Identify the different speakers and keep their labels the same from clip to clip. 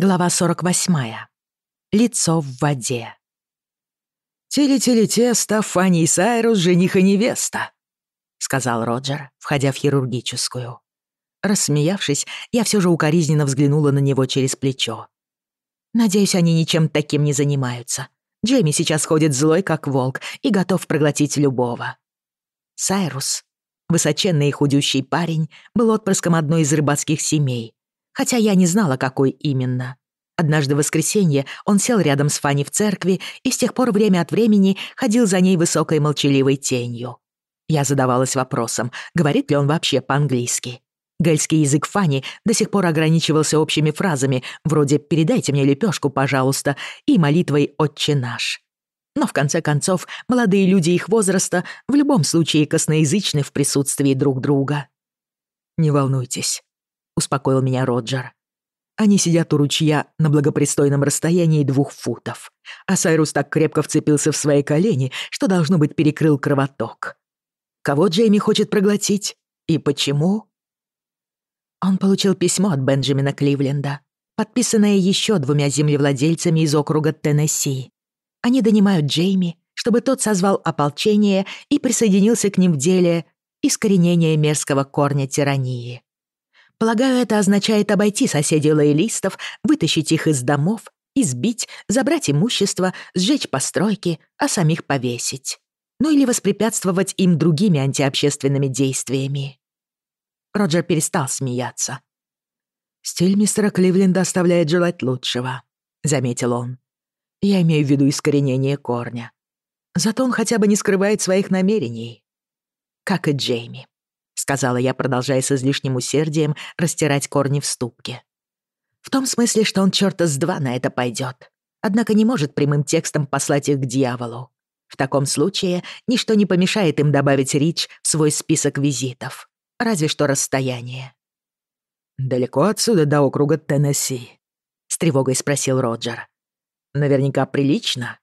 Speaker 1: Глава 48. Лицо в воде.
Speaker 2: «Теле-теле-тесто, Фанни и Сайрус, жених и невеста», — сказал Роджер, входя в хирургическую. Рассмеявшись, я все же укоризненно взглянула на него через плечо.
Speaker 1: «Надеюсь, они ничем таким не занимаются. Джейми сейчас ходит злой, как волк, и готов проглотить любого». Сайрус, высоченный и худющий парень, был отпрыском одной из рыбацких семей, хотя я не знала, какой именно. Однажды в воскресенье он сел рядом с Фанни в церкви и с тех пор время от времени ходил за ней высокой молчаливой тенью. Я задавалась вопросом, говорит ли он вообще по-английски. Гельский язык Фани до сих пор ограничивался общими фразами, вроде «передайте мне лепешку, пожалуйста», и молитвой «Отче наш». Но, в конце концов, молодые люди их возраста в любом случае косноязычны в присутствии друг друга.
Speaker 2: «Не волнуйтесь», успокоил меня Роджер. Они сидят у ручья на благопристойном расстоянии двух футов, а Сайрус так крепко вцепился в свои колени, что, должно быть, перекрыл кровоток. Кого Джейми хочет проглотить? И почему?
Speaker 1: Он получил письмо от Бенджамина Кливленда, подписанное еще двумя землевладельцами из округа Теннесси. Они донимают Джейми, чтобы тот созвал ополчение и присоединился к ним в деле искоренения мерзкого корня тирании. Полагаю, это означает обойти соседей лоялистов, вытащить их из домов, избить, забрать имущество, сжечь постройки, а самих повесить. Ну или воспрепятствовать им другими антиобщественными действиями. Роджер перестал смеяться.
Speaker 2: «Стиль мистера Кливленда оставляет желать лучшего», — заметил он. «Я имею в виду искоренение корня. Зато он хотя бы не скрывает своих намерений.
Speaker 1: Как и Джейми» сказала я, продолжая с излишним усердием растирать корни в ступке. В том смысле, что он чёрта с два на это пойдёт. Однако не может прямым текстом послать их к дьяволу. В таком случае ничто не помешает им добавить Рич в свой список визитов. Разве что расстояние.
Speaker 2: «Далеко отсюда до округа Теннесси?» — с тревогой спросил Роджер. «Наверняка прилично».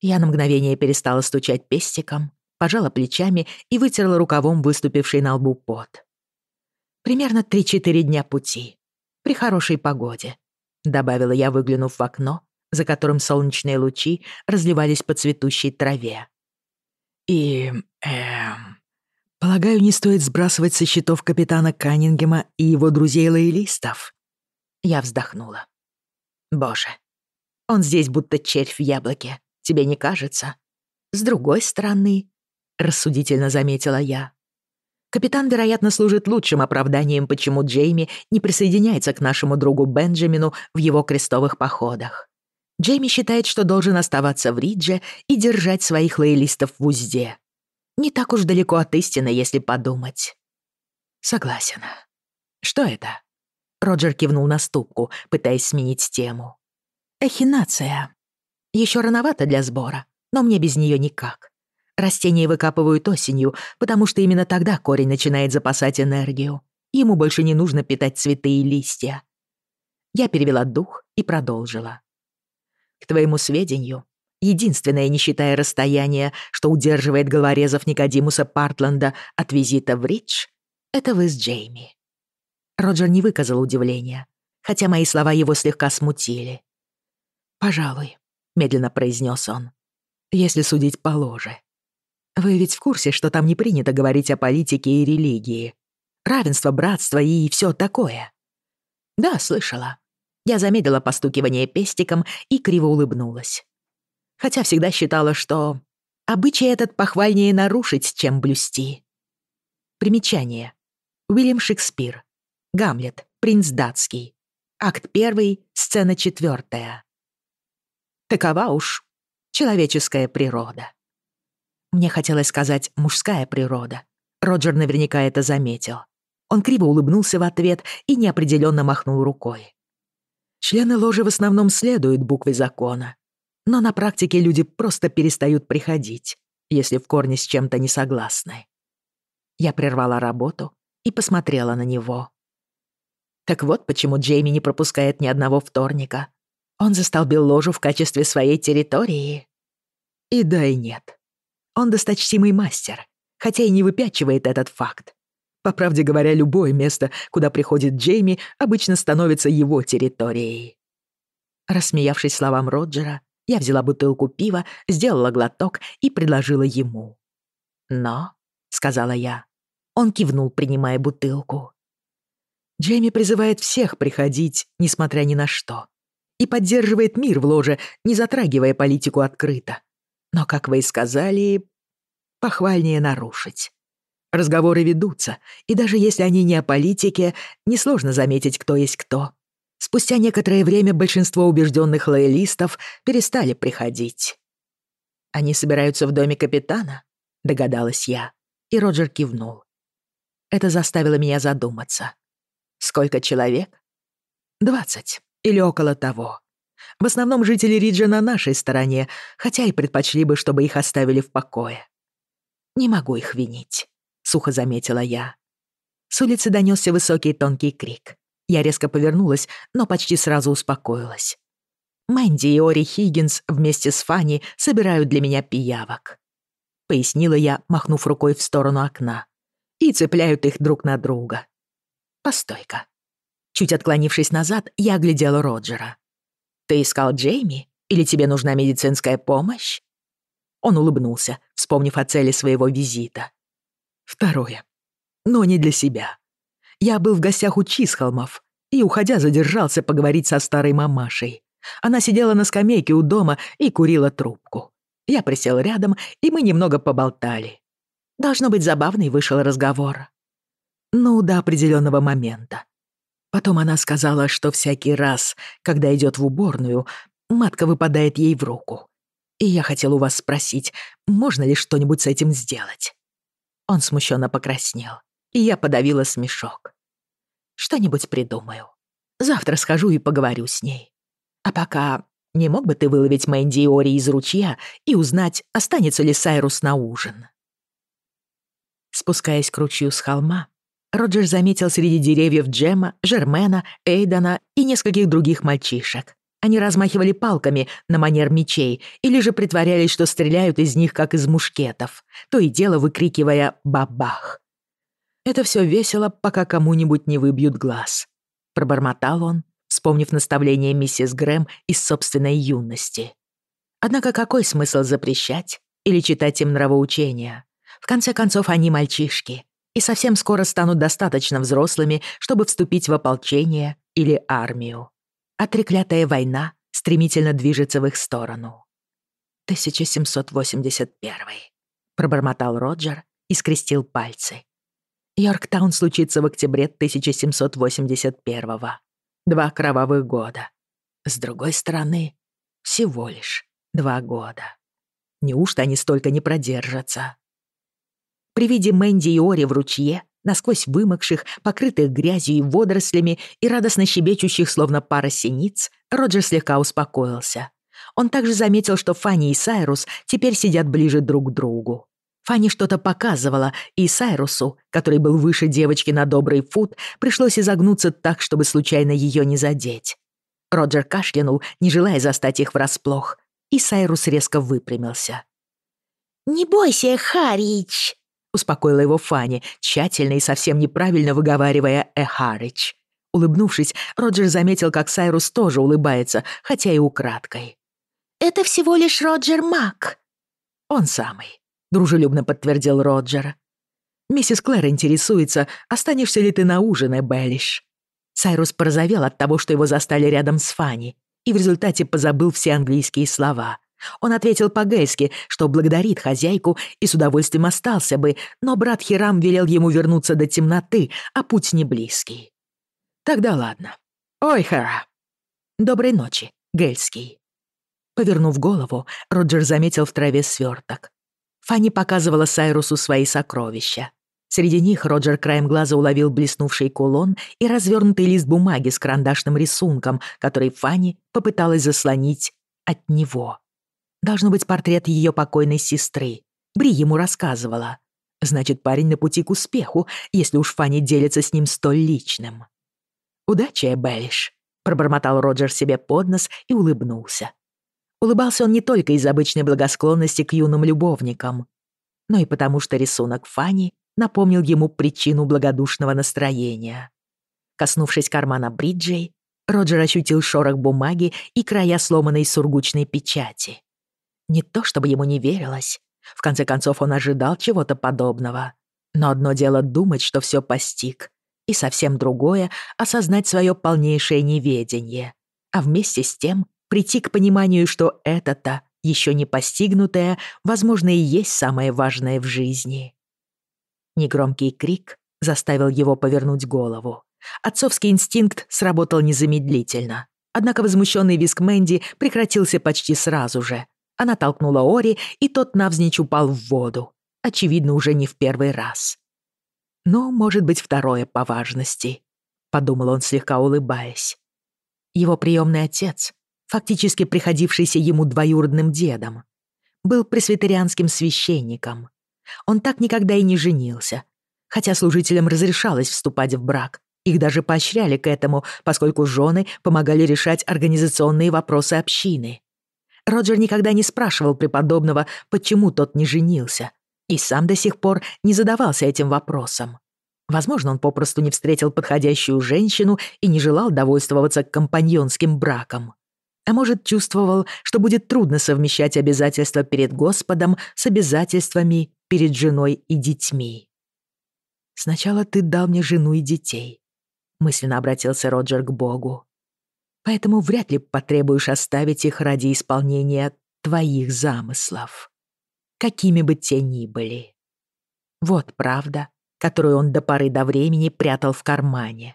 Speaker 1: Я на мгновение перестала стучать пестиком пожала плечами и вытерла рукавом выступивший на лбу пот. «Примерно три-четыре дня пути. При хорошей погоде», — добавила я, выглянув в окно, за которым солнечные лучи разливались по цветущей траве.
Speaker 2: «И... эм... Полагаю, не стоит сбрасывать со счетов капитана Каннингема и его друзей-лоялистов?»
Speaker 1: Я вздохнула. «Боже, он здесь будто червь в яблоке, тебе не кажется? С другой стороны, — рассудительно заметила я. Капитан, вероятно, служит лучшим оправданием, почему Джейми не присоединяется к нашему другу Бенджамину в его крестовых походах. Джейми считает, что должен оставаться в Ридже и держать своих лоялистов в узде. Не так уж далеко от истины, если подумать.
Speaker 2: Согласен.
Speaker 1: Что это? Роджер кивнул на ступку, пытаясь сменить тему. Эхинация. Еще рановато для сбора, но мне без нее никак. Растения выкапывают осенью, потому что именно тогда корень начинает запасать энергию. Ему больше не нужно питать цветы и листья. Я перевела дух и продолжила. К твоему сведению, единственное, не считая расстояния, что удерживает головорезов Никодимуса Партленда от визита в Ридж, это вы с Джейми. Роджер не выказал удивления, хотя мои слова его слегка смутили.
Speaker 2: «Пожалуй», — медленно произнес он, — «если судить по ложе. Вы ведь в курсе, что там не принято говорить о политике и религии? Равенство, братство и все такое.
Speaker 1: Да, слышала. Я замедлила постукивание пестиком и криво улыбнулась. Хотя всегда считала, что обычай этот похвальнее нарушить, чем блюсти. Примечание. Уильям Шекспир. Гамлет. Принц датский. Акт 1, сцена 4. Такова уж человеческая природа. Мне хотелось сказать мужская природа. Роджер наверняка это заметил. Он криво улыбнулся в ответ и неопределённо махнул рукой.
Speaker 2: Члены ложи в основном следуют букве закона, но на практике люди просто перестают приходить, если в корне с чем-то не согласны.
Speaker 1: Я прервала работу и посмотрела на него. Так вот почему Джейми не пропускает ни одного вторника. Он застолбил ложу в качестве своей территории.
Speaker 2: И да, и нет. Он досточтимый мастер, хотя и не выпячивает этот факт. По правде говоря, любое место, куда приходит Джейми, обычно становится его территорией. Рассмеявшись словам Роджера, я взяла бутылку пива, сделала глоток и предложила ему. «Но», — сказала я, — он кивнул, принимая бутылку. Джейми призывает всех приходить, несмотря ни на что, и поддерживает мир в ложе, не затрагивая политику открыто. но, как вы и сказали, похвальнее нарушить. Разговоры ведутся, и даже если они не о политике, несложно заметить, кто есть кто. Спустя некоторое время большинство убежденных лоялистов перестали приходить. «Они собираются в доме капитана?» — догадалась я, и Роджер кивнул. Это заставило меня задуматься. «Сколько человек?» «Двадцать или около того. В основном жители Риджа на нашей стороне, хотя и предпочли бы, чтобы их оставили в покое. «Не могу их винить», — сухо заметила я. С улицы донёсся высокий тонкий крик. Я резко повернулась, но почти сразу успокоилась. Мэнди и Ори Хиггинс вместе с Фанни собирают для меня пиявок. Пояснила я, махнув рукой в сторону окна. И цепляют их друг на друга. Постой-ка. Чуть отклонившись назад, я оглядела Роджера. Ты искал Джейми? Или тебе нужна медицинская помощь?» Он улыбнулся, вспомнив о цели своего визита. «Второе. Но не для себя. Я был в гостях у Чисхолмов и, уходя, задержался поговорить со старой мамашей. Она сидела на скамейке у дома и курила трубку. Я присел рядом, и мы немного поболтали. Должно быть, забавный вышел разговор. Ну, до определенного момента. Потом она сказала, что всякий раз, когда идет в уборную, матка выпадает ей в руку. И я хотел у вас спросить, можно ли что-нибудь с этим сделать. Он смущенно покраснел, и я подавила смешок. Что-нибудь придумаю. Завтра схожу и поговорю с ней. А пока не мог бы ты выловить Мэнди и Ори из ручья и узнать, останется ли Сайрус Роджер заметил среди деревьев Джема, Жермена, Эйдана и нескольких других мальчишек. Они размахивали палками на манер мечей или же притворялись, что стреляют из них, как из мушкетов, то и дело выкрикивая «бабах». «Это все весело, пока кому-нибудь не выбьют глаз», — пробормотал он, вспомнив наставление миссис Грэм из собственной юности. Однако какой смысл запрещать или читать им нравоучения? В конце концов, они мальчишки, и совсем скоро станут достаточно взрослыми, чтобы вступить в ополчение или армию. А треклятая война стремительно движется в их сторону. 1781. Пробормотал Роджер и скрестил пальцы. Йорктаун случится в октябре 1781. Два кровавых года. С другой стороны, всего лишь два года. Неужто они столько не продержатся? При виде Мэнди и Ори в ручье, насквозь вымокших, покрытых грязью и водорослями и радостно щебечущих, словно пара синиц, Роджер слегка успокоился. Он также заметил, что Фанни и Сайрус теперь сидят ближе друг к другу. Фанни что-то показывала, и Сайрусу, который был выше девочки на добрый фут, пришлось изогнуться так, чтобы случайно ее не задеть. Роджер кашлянул, не желая застать их врасплох, и Сайрус резко выпрямился.
Speaker 3: «Не бойся, Харич!»
Speaker 2: успокоила его Фанни, тщательно и совсем неправильно выговаривая «Эхарыч». Улыбнувшись, Роджер заметил, как Сайрус тоже улыбается, хотя и украдкой.
Speaker 3: «Это всего лишь Роджер Мак».
Speaker 2: «Он самый», — дружелюбно подтвердил Роджер. «Миссис Клэр интересуется, останешься ли ты на ужин, Эбелиш». Сайрус порозовел от того, что его застали рядом с Фанни, и в результате позабыл все английские слова — он ответил по-гейски, что благодарит хозяйку и с удовольствием остался бы, но брат Хирам велел ему вернуться до темноты, а путь не близкий. Тогда ладно. Ой, Хара. Доброй ночи, Гельский. Повернув голову, Роджер заметил в траве сверток. Фанни показывала Сайрусу свои сокровища. Среди них Роджер краем глаза уловил блеснувший кулон и развернутый лист бумаги с карандашным рисунком, который Фанни попыталась заслонить от него должно быть портрет ее покойной сестры. Бри ему рассказывала. Значит, парень на пути к успеху, если уж Фанни делится с ним столь личным. «Удачи, Эбелиш», — пробормотал Роджер себе под нос и улыбнулся. Улыбался он не только из обычной благосклонности к юным любовникам, но и потому, что рисунок Фанни
Speaker 1: напомнил ему причину благодушного настроения. Коснувшись кармана Бриджей, Роджер ощутил шорох бумаги и края сломанной сургучной печати. Не то чтобы ему не верилось. В конце концов, он ожидал чего-то подобного. Но одно дело думать, что все постиг, и совсем другое — осознать свое полнейшее неведение. А вместе с тем прийти к пониманию, что это-то, еще не постигнутое, возможно, и есть самое важное в жизни. Негромкий крик заставил его повернуть голову. Отцовский инстинкт сработал незамедлительно. Однако возмущенный виск Мэнди прекратился почти сразу же, она толкнула Ори, и тот навзничь упал в воду, очевидно, уже не в первый раз. Но может быть, второе по важности», — подумал он, слегка улыбаясь. Его приемный отец, фактически приходившийся ему двоюродным дедом, был пресвитерианским священником. Он так никогда и не женился, хотя служителям разрешалось вступать в брак. Их даже поощряли к этому, поскольку жены помогали решать организационные вопросы общины. Роджер никогда не спрашивал преподобного, почему тот не женился, и сам до сих пор не задавался этим вопросом. Возможно, он попросту не встретил подходящую женщину и не желал довольствоваться компаньонским браком. А может, чувствовал, что будет трудно совмещать обязательства перед Господом с обязательствами перед женой и детьми. «Сначала ты дал мне жену и детей», — мысленно обратился Роджер к Богу поэтому вряд ли потребуешь оставить их ради исполнения твоих замыслов. Какими бы те ни были. Вот правда, которую он до поры до времени прятал в кармане.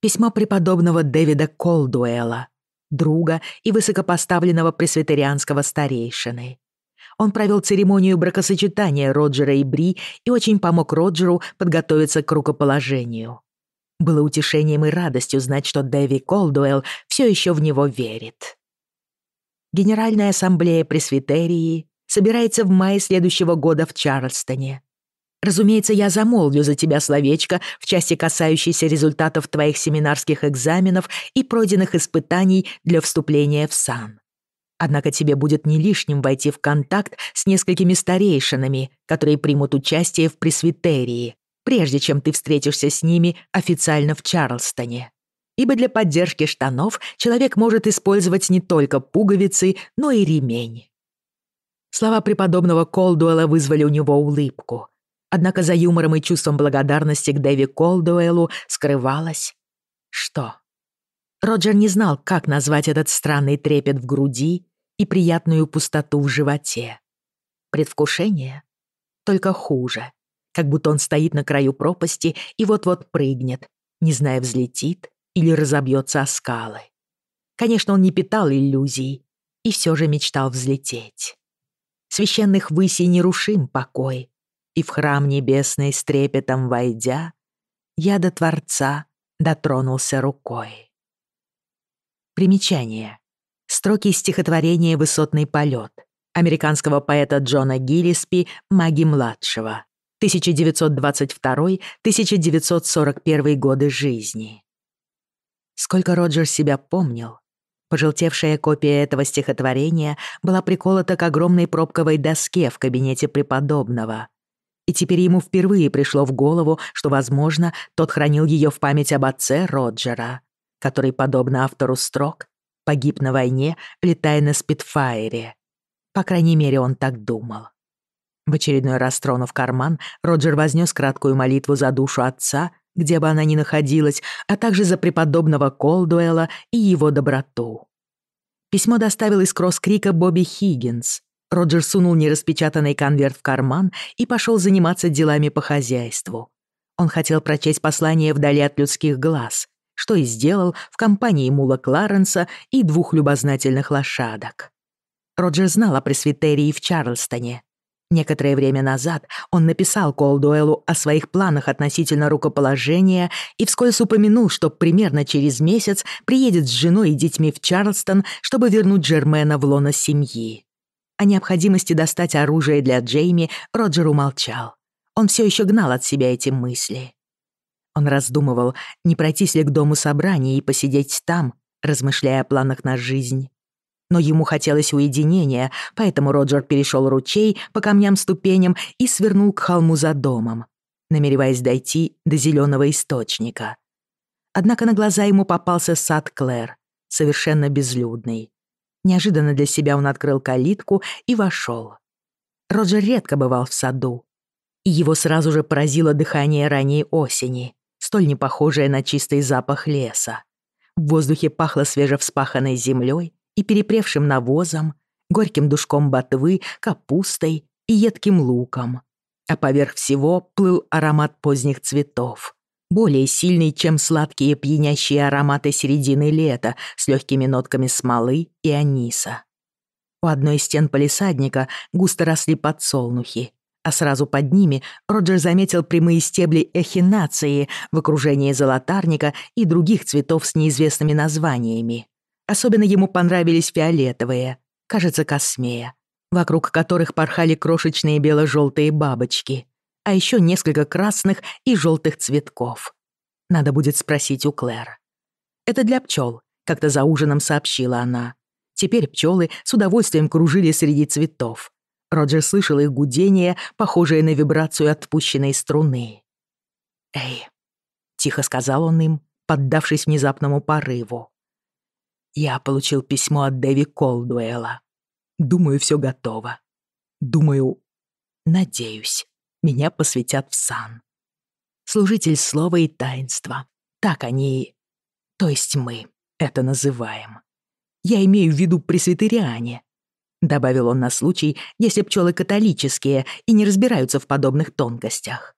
Speaker 1: Письмо преподобного Дэвида Колдуэла, друга и высокопоставленного пресвитерианского старейшины. Он провел церемонию бракосочетания Роджера и Бри и очень помог Роджеру подготовиться к рукоположению. Было утешением и радостью знать, что Дэви Колдуэлл все еще в него верит. Генеральная ассамблея пресвитерии собирается в мае следующего года в Чарльстоне. Разумеется, я замолвлю за тебя словечко в части, касающейся результатов твоих семинарских экзаменов и пройденных испытаний для вступления в сан. Однако тебе будет не лишним войти в контакт с несколькими старейшинами, которые примут участие в пресвитерии, прежде чем ты встретишься с ними официально в Чарльстоне. Ибо для поддержки штанов человек может использовать не только пуговицы, но и ремень. Слова преподобного Колдуэлла вызвали у него улыбку. Однако за юмором и чувством благодарности к Дэви Колдуэллу скрывалось... Что? Роджер не знал, как назвать этот странный трепет в груди и приятную пустоту в животе. Предвкушение? Только хуже. как будто он стоит на краю пропасти и вот-вот прыгнет, не зная, взлетит или разобьется о скалы. Конечно, он не питал иллюзий и все же мечтал взлететь. Священных высей нерушим покой, и в храм небесный с трепетом войдя, я до Творца дотронулся рукой. Примечание. Строки из стихотворения «Высотный полет» американского поэта Джона Гиллиспи «Маги младшего» 1922-1941 годы жизни. Сколько Роджер себя помнил, пожелтевшая копия этого стихотворения была приколота к огромной пробковой доске в кабинете преподобного. И теперь ему впервые пришло в голову, что, возможно, тот хранил ее в память об отце Роджера, который, подобно автору строк, погиб на войне, летая на Спитфайре. По крайней мере, он так думал. В очередной раз тронув карман, Роджер вознес краткую молитву за душу отца, где бы она ни находилась, а также за преподобного Колдуэлла и его доброту. Письмо доставил из Кросс-Крика Бобби Хиггинс, Роджер сунул нераспечатанный конверт в карман и пошел заниматься делами по хозяйству. Он хотел прочесть послание вдали от людских глаз, что и сделал в компании Мула Кларенса и двух любознательных лошадок. Роджер знал о пресвитерии в Чарльстоне. Некоторое время назад он написал Колдуэлу о своих планах относительно рукоположения и вскользь упомянул, что примерно через месяц приедет с женой и детьми в Чарльстон, чтобы вернуть Джермена в лоно семьи. О необходимости достать оружие для Джейми Роджер умолчал. Он все еще гнал от себя эти мысли. Он раздумывал, не пройтись ли к дому собрания и посидеть там, размышляя о планах на жизнь. Но ему хотелось уединения, поэтому Роджер перешел ручей по камням-ступеням и свернул к холму за домом. намереваясь дойти до зеленого источника. Однако на глаза ему попался сад Клэр, совершенно безлюдный. Неожиданно для себя он открыл калитку и вошел. Роджер редко бывал в саду, и его сразу же поразило дыхание ранней осени, столь не похожее на чистый запах леса. В воздухе пахло свежевспаханной землей и перепревшим навозом, горьким душком ботвы, капустой и едким луком. А поверх всего плыл аромат поздних цветов, более сильный, чем сладкие пьянящие ароматы середины лета с легкими нотками смолы и аниса. У одной из стен полисадника густо росли подсолнухи, а сразу под ними Роджер заметил прямые стебли эхинации в окружении золотарника и других цветов с неизвестными названиями особенно ему понравились фиолетовые, кажется, космея, вокруг которых порхали крошечные бело-желтые бабочки, а еще несколько красных и желтых цветков. Надо будет спросить у Клэр. «Это для пчел», — как-то за ужином сообщила она. Теперь пчелы с удовольствием кружили среди цветов. Роджер слышал их гудение, похожее на вибрацию отпущенной струны. «Эй», — тихо сказал он им, поддавшись внезапному порыву. Я получил письмо от Дэви Колдуэлла. Думаю, все готово. Думаю, надеюсь, меня посвятят в сан. Служитель слова и таинства. Так они, то есть мы, это называем. Я имею в виду пресвитериане, добавил он на случай, если пчелы католические и не разбираются в подобных тонкостях.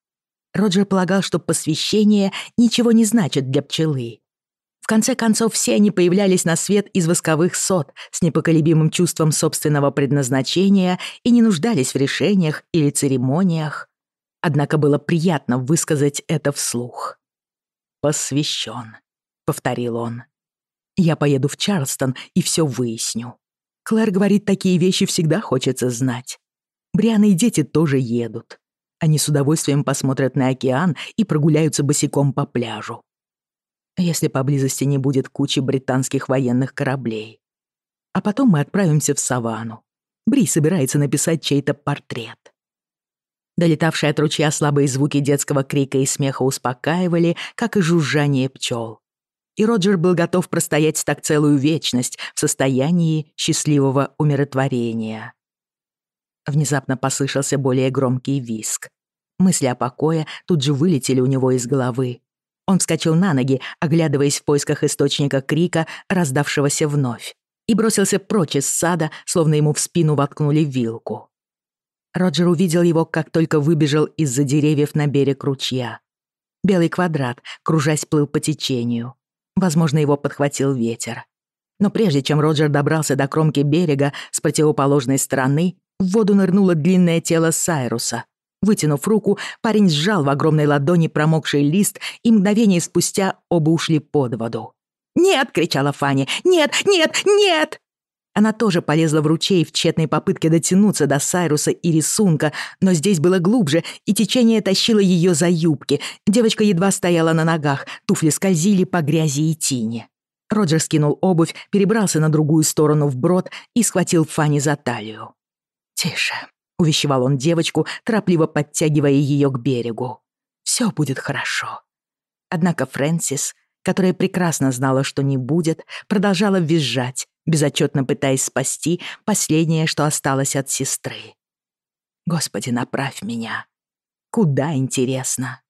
Speaker 1: Роджер полагал, что посвящение ничего не значит для пчелы. В конце концов, все они появлялись на свет из восковых сот с непоколебимым чувством собственного предназначения и не нуждались в решениях или церемониях. Однако было приятно высказать это вслух. «Посвящен», — повторил он. «Я поеду в Чарлстон и все выясню. Клэр говорит, такие вещи всегда хочется знать. Бриана и дети тоже едут. Они с удовольствием посмотрят на океан и прогуляются босиком по пляжу если поблизости не будет кучи британских военных кораблей. А потом мы отправимся в саванну. Бри собирается написать чей-то портрет. Долетавшие от ручья слабые звуки детского крика и смеха успокаивали, как и жужжание пчел. И Роджер был готов простоять так целую вечность в состоянии счастливого умиротворения. Внезапно послышался более громкий виск. Мысли о покое тут же вылетели у него из головы, он вскочил на ноги, оглядываясь в поисках источника крика, раздавшегося вновь, и бросился прочь из сада, словно ему в спину воткнули вилку. Роджер увидел его, как только выбежал из-за деревьев на берег ручья. Белый квадрат, кружась, плыл по течению. Возможно, его подхватил ветер. Но прежде чем Роджер добрался до кромки берега с противоположной стороны, в воду нырнуло длинное тело Сайруса, Вытянув руку, парень сжал в огромной ладони промокший лист, и мгновение спустя оба ушли под воду. «Нет!» — кричала Фанни. «Нет! Нет! Нет!» Она тоже полезла в ручей в тщетной попытке дотянуться до Сайруса и рисунка, но здесь было глубже, и течение тащило ее за юбки. Девочка едва стояла на ногах, туфли скользили по грязи и тине. Роджер скинул обувь, перебрался на другую сторону вброд и схватил Фанни за талию. «Тише», — увещевал он девочку, торопливо подтягивая ее к берегу. «Все будет хорошо». Однако Фрэнсис, которая прекрасно знала, что не будет, продолжала визжать, безотчетно пытаясь спасти последнее, что осталось от сестры. «Господи, направь меня!» «Куда, интересно?»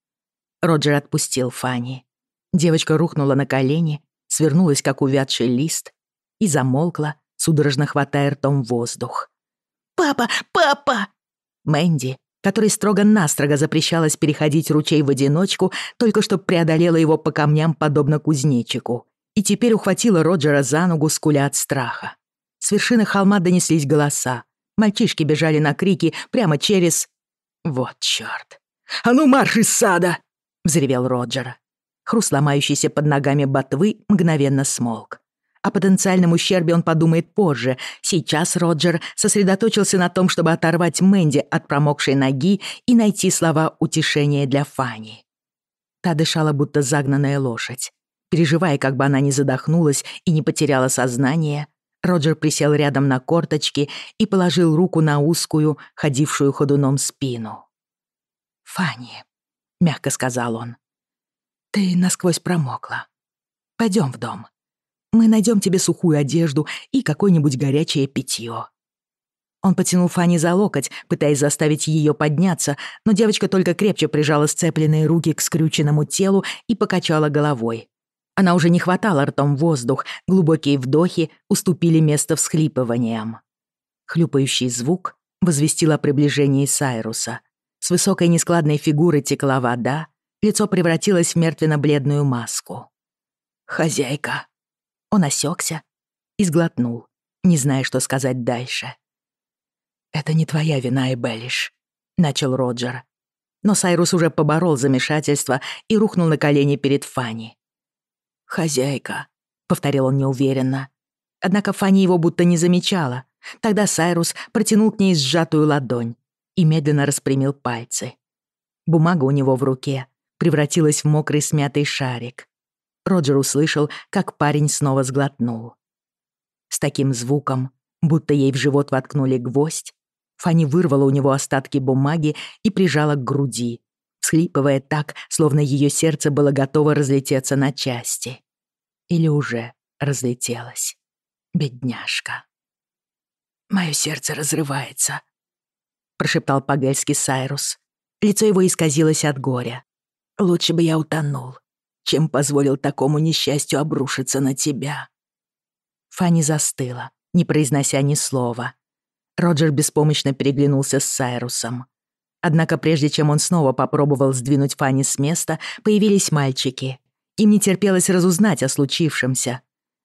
Speaker 1: Роджер отпустил Фанни. Девочка рухнула на колени, свернулась, как увядший лист, и замолкла, судорожно хватая ртом воздух. «Папа! Папа!» Мэнди, которой строго-настрого запрещалось переходить ручей в одиночку, только что преодолела его по камням, подобно кузнечику, и теперь ухватила Роджера за ногу, скуля от страха. С вершины холма донеслись голоса. Мальчишки бежали на крики прямо через... Вот чёрт. «А ну марш из сада!» — взревел Роджер. Хруст ломающийся под ногами ботвы мгновенно смолк. О потенциальном ущербе он подумает позже. Сейчас Роджер сосредоточился на том, чтобы оторвать Мэнди от промокшей ноги и найти слова утешения для Фани. Та дышала, будто загнанная лошадь. Переживая, как бы она не задохнулась и не потеряла сознание, Роджер присел рядом на корточки и положил руку на узкую, ходившую ходуном спину. «Фанни», — мягко сказал он. «Ты насквозь промокла. Пойдем в дом. Мы найдем тебе сухую одежду и какое-нибудь горячее питье». Он потянул Фанни за локоть, пытаясь заставить ее подняться, но девочка только крепче прижала сцепленные руки к скрюченному телу и покачала головой. Она уже не хватала ртом воздух, глубокие вдохи уступили место всхлипываниям. Хлюпающий звук возвестил о приближении Сайруса. С высокой нескладной фигуры текла вода, лицо превратилось в мертвенно-бледную маску. «Хозяйка», он осекся и сглотнул, не зная, что сказать дальше. «Это не твоя вина, Эбелиш», — начал Роджер. Но Сайрус уже поборол замешательство и рухнул на колени перед Фанни. «Хозяйка», — повторил он неуверенно. Однако Фанни его будто не замечала. Тогда Сайрус протянул к ней сжатую ладонь и медленно распрямил пальцы. Бумага у него в руке превратилась в мокрый смятый шарик. Роджер услышал, как парень снова сглотнул. С таким звуком, будто ей в живот воткнули гвоздь, Фанни вырвала у него остатки бумаги и прижала к груди, всхлипывая так, словно ее сердце было готово разлететься на части. Или уже разлетелось. Бедняжка. «Мое сердце разрывается», — прошептал по-гельски Сайрус. Лицо его исказилось от горя. «Лучше бы я утонул чем позволил такому несчастью обрушиться на тебя». Фанни застыла, не произнося ни слова. Роджер беспомощно переглянулся с Сайрусом. Однако прежде чем он снова попробовал сдвинуть Фанни с места, появились мальчики. Им не терпелось разузнать о случившемся.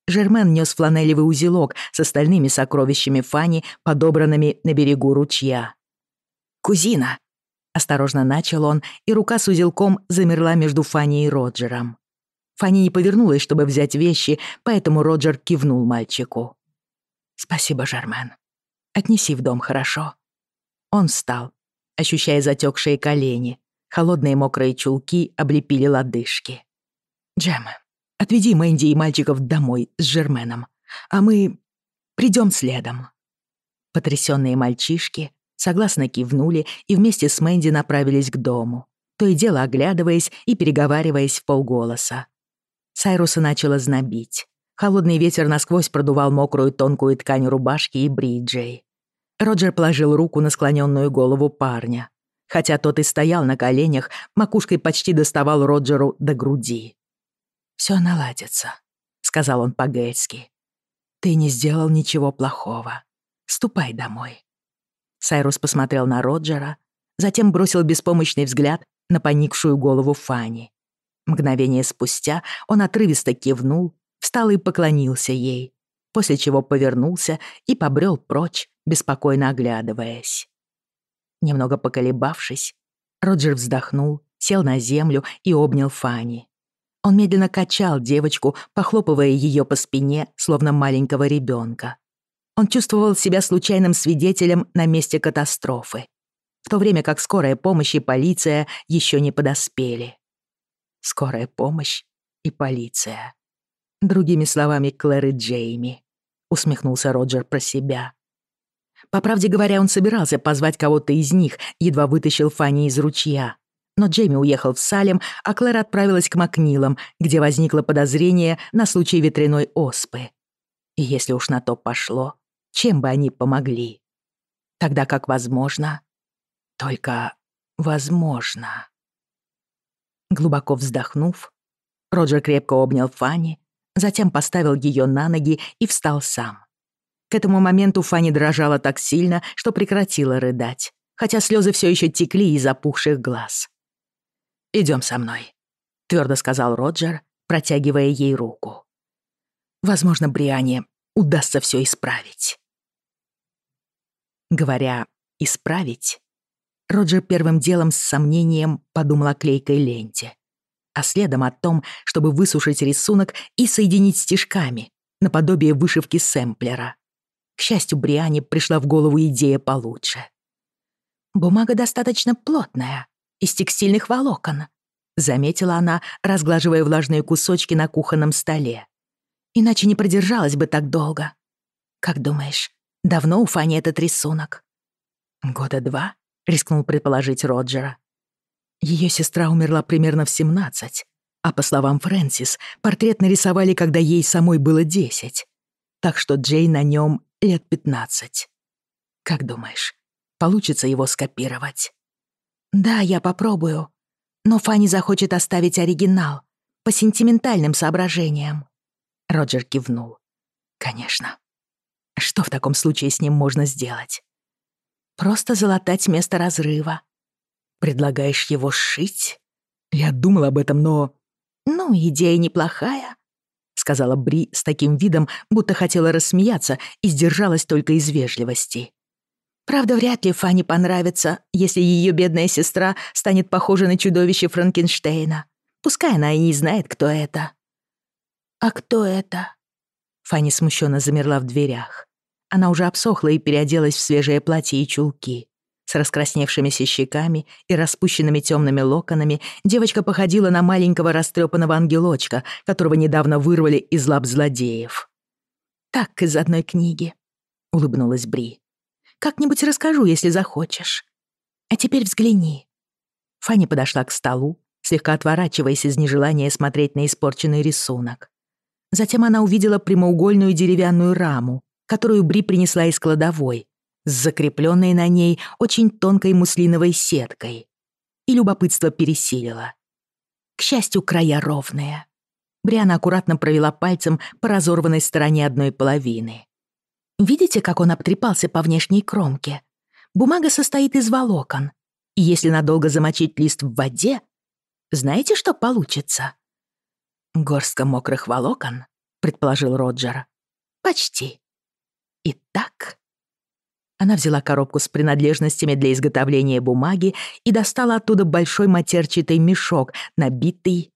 Speaker 1: Жермен нес фланелевый узелок с остальными сокровищами Фанни, подобранными на берегу ручья. «Кузина, осторожно начал он, и рука с узелком замерла между Фанни и Роджером. Фанни не повернулась, чтобы взять вещи, поэтому Роджер кивнул мальчику. «Спасибо, Жермен. Отнеси в дом, хорошо?» Он встал, ощущая затекшие колени. Холодные мокрые чулки облепили лодыжки. «Джем, отведи Мэнди и мальчиков домой с Жерменом, а мы придем следом». Потрясенные мальчишки согласно кивнули и вместе с Мэнди направились к дому, то и дело оглядываясь и переговариваясь в полголоса. Сайруса начала знобить. Холодный ветер насквозь продувал мокрую тонкую ткань рубашки и бриджей. Роджер положил руку на склоненную голову парня. Хотя тот и стоял на коленях, макушкой почти доставал Роджеру до груди. «Всё наладится», — сказал он по-гельски. «Ты не сделал ничего плохого. Ступай домой. Сайрус посмотрел на Роджера, затем бросил беспомощный взгляд на поникшую голову Фани. Мгновение спустя он отрывисто кивнул встал и поклонился ей, после чего повернулся и побрел прочь, беспокойно оглядываясь. Немного поколебавшись, Роджер вздохнул, сел на землю и обнял Фанни. Он медленно качал девочку, похлопывая ее по спине, словно маленького ребенка. Он чувствовал себя случайным свидетелем на месте катастрофы, в то время как скорая помощь и полиция еще не подоспели. Скорая помощь и полиция. Другими словами, Клэр и Джейми. Усмехнулся Роджер про себя. По правде говоря, он собирался позвать кого-то из них, едва вытащил Фанни из ручья. Но Джейми уехал в Салем, а Клэр отправилась к Макнилам, где возникло подозрение на случай ветряной оспы. И если уж на то пошло, чем бы они помогли. Тогда как возможно, только возможно. Глубоко вздохнув, Роджер крепко обнял Фанни, затем поставил ее на ноги и встал сам. К этому моменту Фанни дрожала так сильно, что прекратила рыдать, хотя слезы все еще текли из опухших глаз. «Идем со мной», — твердо сказал Роджер, протягивая ей руку. «Возможно, Бриане удастся все исправить». Говоря «исправить», Роджер первым делом с сомнением подумал о клейкой ленте а следом о том, чтобы высушить рисунок и соединить стежками, наподобие вышивки сэмплера. К счастью, Бриане пришла в голову идея получше. «Бумага достаточно плотная, из текстильных волокон», заметила она, разглаживая влажные кусочки на кухонном столе. «Иначе не продержалась бы так долго. Как думаешь, давно у Фани этот рисунок. Года два, рискнул предположить Роджера.
Speaker 2: Ее сестра умерла примерно в 17, а по словам Фрэнсис, портрет нарисовали, когда ей самой было 10. Так что Джей на нем лет 15. Как думаешь, получится его скопировать?
Speaker 3: Да, я попробую. Но Фани захочет оставить оригинал по сентиментальным соображениям.
Speaker 2: Роджер кивнул. Конечно. Что в таком случае с ним можно сделать?
Speaker 3: Просто залатать место разрыва.
Speaker 2: Предлагаешь его сшить? Я думал об этом, но...
Speaker 3: Ну, идея неплохая, —
Speaker 2: сказала Бри с таким видом, будто хотела рассмеяться и сдержалась только из вежливости.
Speaker 3: Правда, вряд ли Фанни понравится, если ее бедная сестра станет похожа на чудовище Франкенштейна. Пускай она и не знает, кто это.
Speaker 1: «А кто это?»
Speaker 2: Фанни смущенно замерла в дверях. Она уже обсохла и переоделась в свежее платье и чулки. С раскрасневшимися щеками и распущенными темными локонами девочка походила на маленького растрепанного ангелочка, которого недавно вырвали из лап злодеев.
Speaker 3: «Так, из одной книги», — улыбнулась Бри. «Как-нибудь расскажу, если захочешь. А теперь взгляни».
Speaker 2: Фанни подошла к столу, слегка отворачиваясь из нежелания смотреть на испорченный рисунок. Затем она увидела прямоугольную деревянную раму, которую Бри принесла из кладовой, с закрепленной на ней очень тонкой муслиновой сеткой. И любопытство пересилило. К счастью, края ровные. Бриана аккуратно провела пальцем по разорванной стороне одной половины. Видите, как он обтрепался по внешней кромке? Бумага состоит из волокон. И если надолго замочить лист в воде, знаете, что получится? Горстка мокрых волокон, предположил Роджер. Почти и так...» Она взяла коробку с принадлежностями для изготовления бумаги и достала оттуда большой матерчатый мешок, набитый...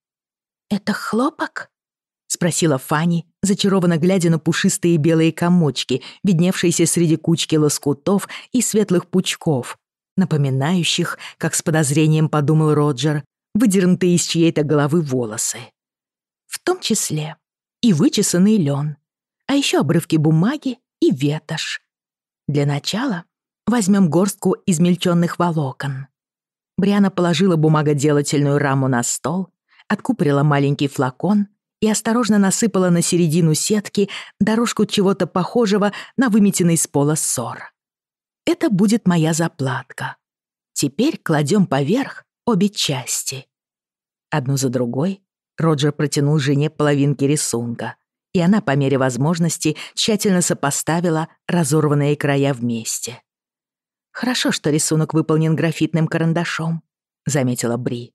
Speaker 3: «Это хлопок?»
Speaker 2: — спросила Фанни, зачарованно глядя на пушистые белые комочки, видневшиеся среди кучки лоскутов и светлых пучков, напоминающих, как с подозрением подумал Роджер, выдернутые из чьей-то головы волосы. В том числе и вычесанный лен, а еще обрывки бумаги и ветошь. Для начала возьмем горстку измельченных волокон. Бриана положила бумагоделательную раму на стол, откупорила маленький флакон и осторожно насыпала на середину сетки дорожку чего-то похожего на выметенный с пола ссор. Это будет моя заплатка. Теперь кладем поверх обе части. Одну за другой Роджер протянул жене половинки рисунка. и она по мере возможности тщательно сопоставила разорванные края вместе. «Хорошо, что рисунок выполнен графитным карандашом», — заметила Бри.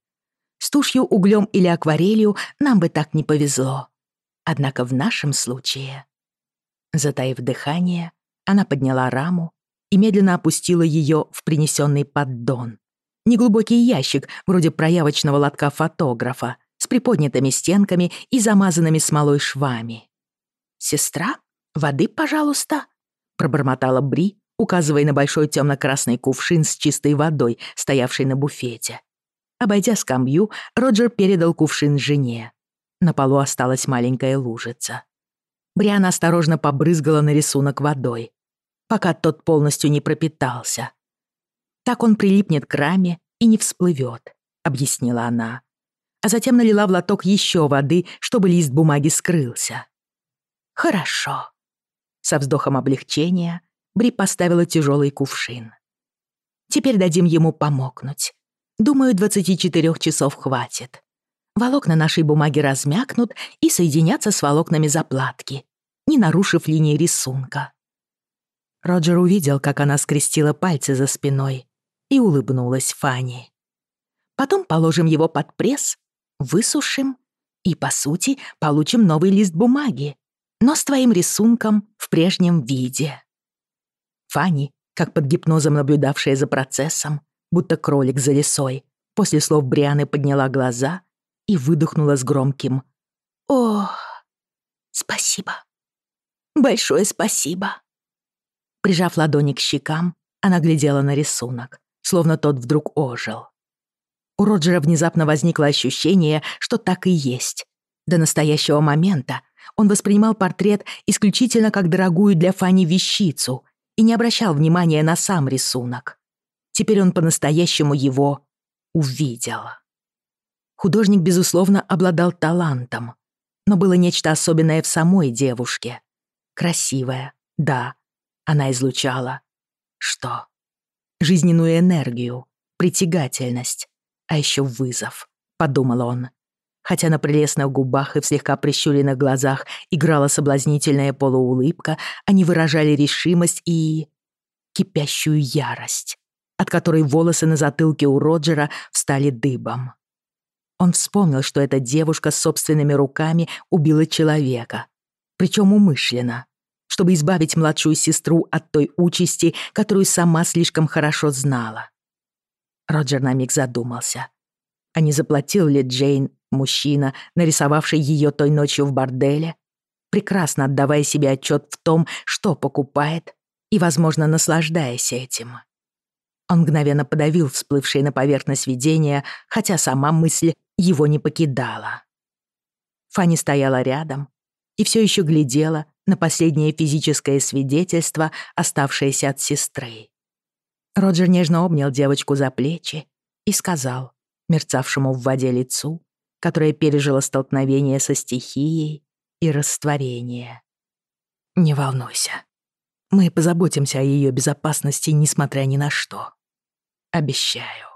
Speaker 2: «С тушью, углем или акварелью нам бы так не повезло. Однако в нашем случае...» Затаив дыхание, она подняла раму и медленно опустила ее в принесенный поддон. Неглубокий ящик, вроде проявочного лотка фотографа, с приподнятыми стенками и замазанными смолой швами. «Сестра, воды, пожалуйста», — пробормотала Бри, указывая на большой темно-красный кувшин с чистой водой, стоявший на буфете. Обойдя скамью, Роджер передал кувшин жене. На полу осталась маленькая лужица. Бриана осторожно побрызгала на рисунок водой, пока тот полностью не пропитался. «Так он прилипнет к раме и не всплывет», — объяснила она а затем налила в лоток еще воды, чтобы лист бумаги скрылся. «Хорошо». Со вздохом облегчения Бри поставила тяжелый кувшин. «Теперь дадим ему помокнуть. Думаю, 24 часов хватит. Волокна нашей бумаги размякнут и соединятся с волокнами заплатки, не нарушив линии рисунка». Роджер увидел, как она скрестила пальцы за спиной и улыбнулась Фанни. Потом положим его под пресс высушим и, по сути, получим новый лист бумаги, но с твоим рисунком в прежнем виде. Фанни, как под гипнозом наблюдавшая за процессом, будто кролик за лесой, после слов Брианы подняла глаза и выдохнула с громким «О, спасибо! Большое спасибо!» Прижав ладони к щекам, она глядела на рисунок, словно тот вдруг ожил. У Роджера внезапно возникло ощущение, что так и есть. До настоящего момента он воспринимал портрет исключительно как дорогую для Фани вещицу и не обращал внимания на сам рисунок. Теперь он по-настоящему его
Speaker 1: увидел. Художник, безусловно, обладал талантом, но было нечто особенное в самой девушке. Красивая, да, она излучала. Что? Жизненную энергию, притягательность, а еще вызов, подумал он. хотя на прелестных губах и в слегка прищуренных глазах играла соблазнительная полуулыбка, они выражали решимость и... кипящую ярость, от которой волосы на затылке у Роджера встали дыбом. Он вспомнил, что эта девушка собственными руками убила человека, причем умышленно, чтобы избавить младшую сестру от той участи, которую сама слишком хорошо знала. Роджер на миг задумался, а не заплатил ли Джейн мужчина, нарисовавший ее той ночью в борделе, прекрасно отдавая себе отчет в том, что покупает, и, возможно, наслаждаясь этим. Он мгновенно подавил всплывшие на поверхность видения, хотя сама мысль его не покидала. Фанни стояла рядом и все еще глядела на последнее физическое свидетельство, оставшееся от сестры. Роджер нежно обнял девочку за плечи и сказал, мерцавшему в воде лицу, которая пережила столкновение со стихией и растворение. Не волнуйся. Мы позаботимся о ее безопасности, несмотря ни на что. Обещаю.